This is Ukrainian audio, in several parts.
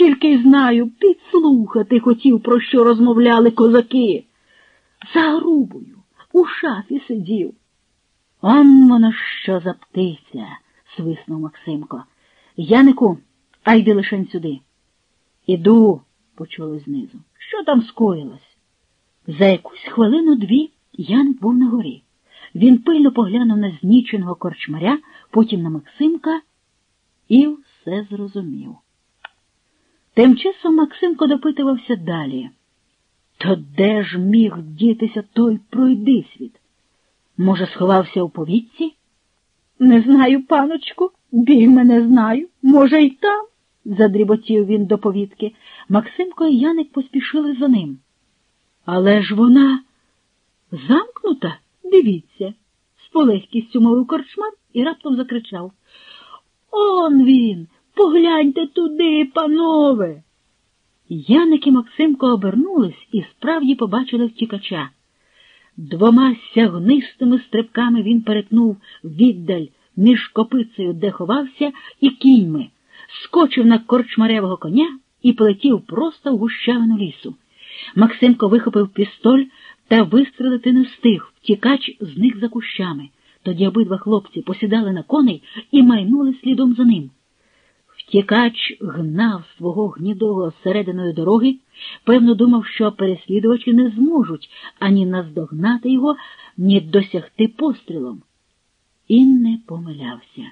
Тільки й знаю, підслухати хотів, про що розмовляли козаки. За грубою у шафі сидів. Он воно що за птиця, свиснув Максимко. Янику, а йди лишень сюди. Іду, почули знизу. Що там скоїлось? За якусь хвилину дві Яник був на горі. Він пильно поглянув на зніченого корчмаря, потім на Максимка і все зрозумів. Тим часом Максимко допитувався далі. То де ж міг дітися той пройдисвіт? Може, сховався у повітці? Не знаю, паночку, бій мене знаю. Може, й там, задріботів він до повітки. Максимко і Яник поспішили за ним. Але ж вона замкнута, дивіться, з полегкістю мовив корчмар і раптом закричав. Он він, погляньте туди, панове. Яник і Максимко обернулись і справді побачили втікача. Двома сягнистими стрибками він перетнув віддаль між копицею, де ховався, і кіньми, скочив на корчмаревого коня і полетів просто в гущавину лісу. Максимко вихопив пістоль та вистрелити не встиг, втікач зник за кущами. Тоді обидва хлопці посідали на коней і майнули слідом за ним. Втікач гнав свого гнідого серединою дороги, певно, думав, що переслідувачі не зможуть ані наздогнати його, ні досягти пострілом. І не помилявся.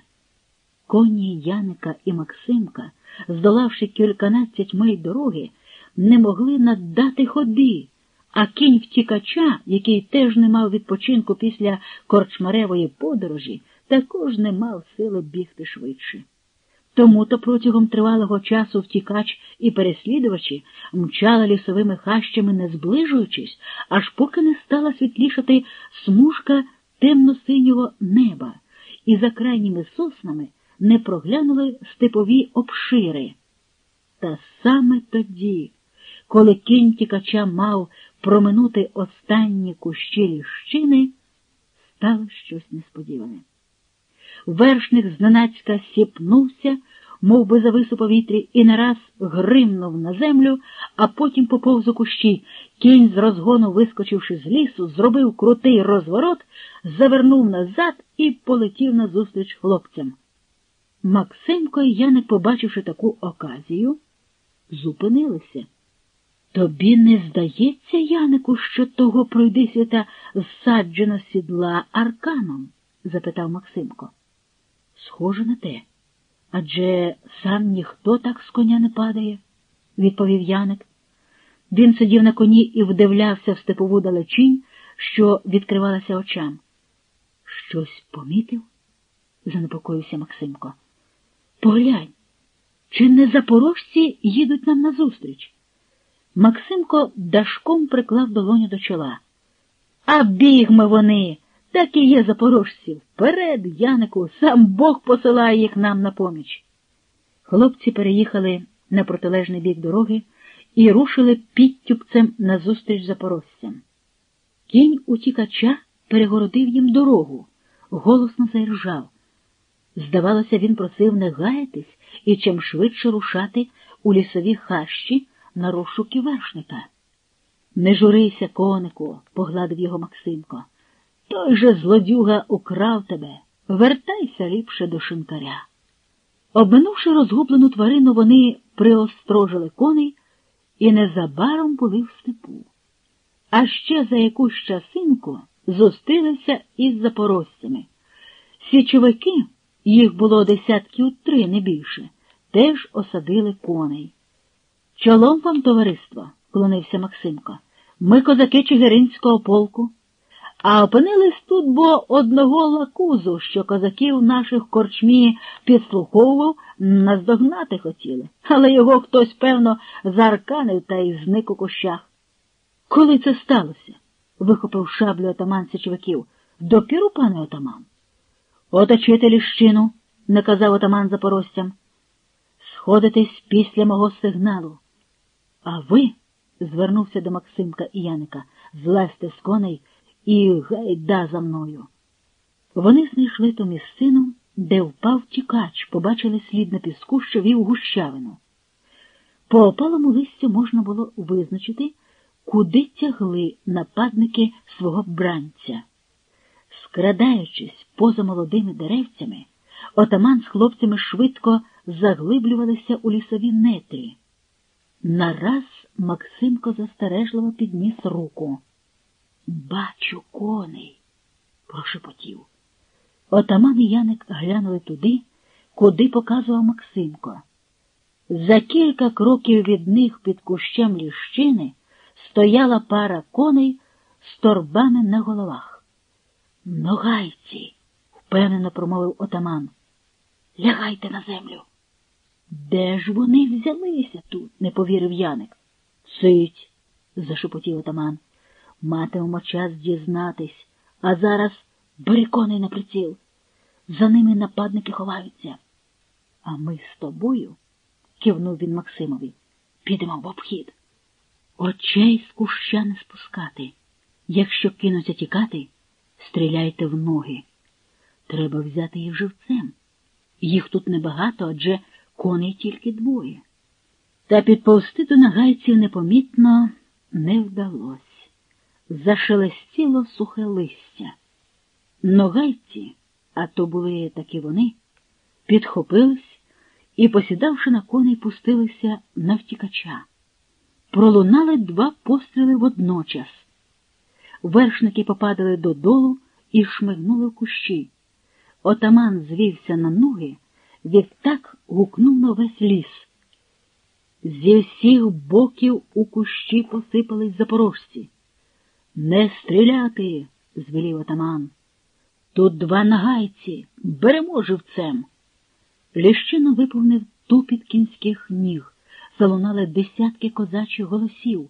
Коні Яника і Максимка, здолавши кільканадцять миль дороги, не могли наддати ходи, а кінь втікача, який теж не мав відпочинку після корчмаревої подорожі, також не мав сили бігти швидше. Тому то протягом тривалого часу втікач і переслідувачі мчали лісовими хащами, не зближуючись, аж поки не стала світлішати смужка темно-синього неба, і за крайніми соснами не проглянули степові обшири. Та саме тоді, коли кінь тікача мав проминути останні кущі ліщини, стало щось несподіване. Вершник зненацька сіпнувся, мов би завис у повітрі, і нараз гримнув на землю, а потім поповз у кущі. Кінь з розгону, вискочивши з лісу, зробив крутий розворот, завернув назад і полетів назустріч хлопцям. Максимко і Яник, побачивши таку оказію, зупинилися. Тобі не здається, Янику, що того пройди свята зсаджено сідла арканом? запитав Максимко. Схоже на те. Адже сам ніхто так з коня не падає, відповів Яник. Він сидів на коні і вдивлявся в степову далечінь, що відкривалася очам. Щось помітив? занепокоївся Максимко. Поглянь, чи не запорожці їдуть нам назустріч? Максимко дашком приклав долоню до чола. А бігми вони, так і є запорожці. Вперед, Янику, сам Бог посилає їх нам на поміч. Хлопці переїхали на протилежний бік дороги і рушили підтюпцем назустріч запорожцям. Кінь утікача перегородив їм дорогу, голосно заіржав. Здавалося, він просив не гаятись і чим швидше рушати у лісові хащі на розшуки вершника. Не журися, конику, погладив його Максимко. Той же злодюга украв тебе. Вертайся ліпше до шинкаря. Обминувши розгублену тварину, вони приострожили коней і незабаром були в степу. А ще за якусь часинку зустрілися із запорожцями. Січовики, їх було десятків три, не більше, теж осадили коней. Чолом вам, товариство, клонився Максимко. Ми козаки Чигиринського полку. А опинились тут, бо одного лакузу, що козаків наших корчмі підслуховував, наздогнати хотіли, але його хтось, певно, зарканив та й зник у кущах. Коли це сталося? вихопив шаблю отаман січовиків. Допіру, пане отаман. Оточити ліщину, наказав отаман запорожцям. Сходитесь після мого сигналу. А ви, звернувся до Максимка і Яника, злезьте з коней і гайда за мною. Вони знайшли ту місцину, де впав тікач, побачили слід на піску, що вів гущавину. По опалому листю можна було визначити, куди тягли нападники свого бранця. Скрадаючись поза молодими деревцями, отаман з хлопцями швидко заглиблювалися у лісові нетрі. Нараз Максимко застережливо підніс руку. Бачу коней, прошепотів. Отаман і Яник глянули туди, куди показував Максимко. За кілька кроків від них під кущем ліщини стояла пара коней з торбами на головах. Ногайці, впевнено промовив отаман. Лягайте на землю. Де ж вони взялися тут? не повірив Яник. Цить, зашепотів отаман. Матимемо час дізнатись, а зараз бери коней на приціл. За ними нападники ховаються. А ми з тобою, кивнув він Максимові, підемо в обхід. Очей з куща не спускати. Якщо кинуться тікати, стріляйте в ноги. Треба взяти їх живцем. Їх тут небагато, адже коней тільки двоє. Та підповзти до нагайців непомітно не вдалося. Зашелестіло сухе листя. Ногайці, а то були такі вони, підхопились і, посідавши на коней, пустилися на втікача. Пролунали два постріли водночас. Вершники попадали додолу і шмигнули в кущі. Отаман звівся на ноги, відтак гукнув на весь ліс. Зі всіх боків у кущі посипались запорожці. Не стріляти, звелів отаман. Тут два нагайці, беремо живцем. Ліщину виповнив тупіт кінських ніг, залунали десятки козачих голосів.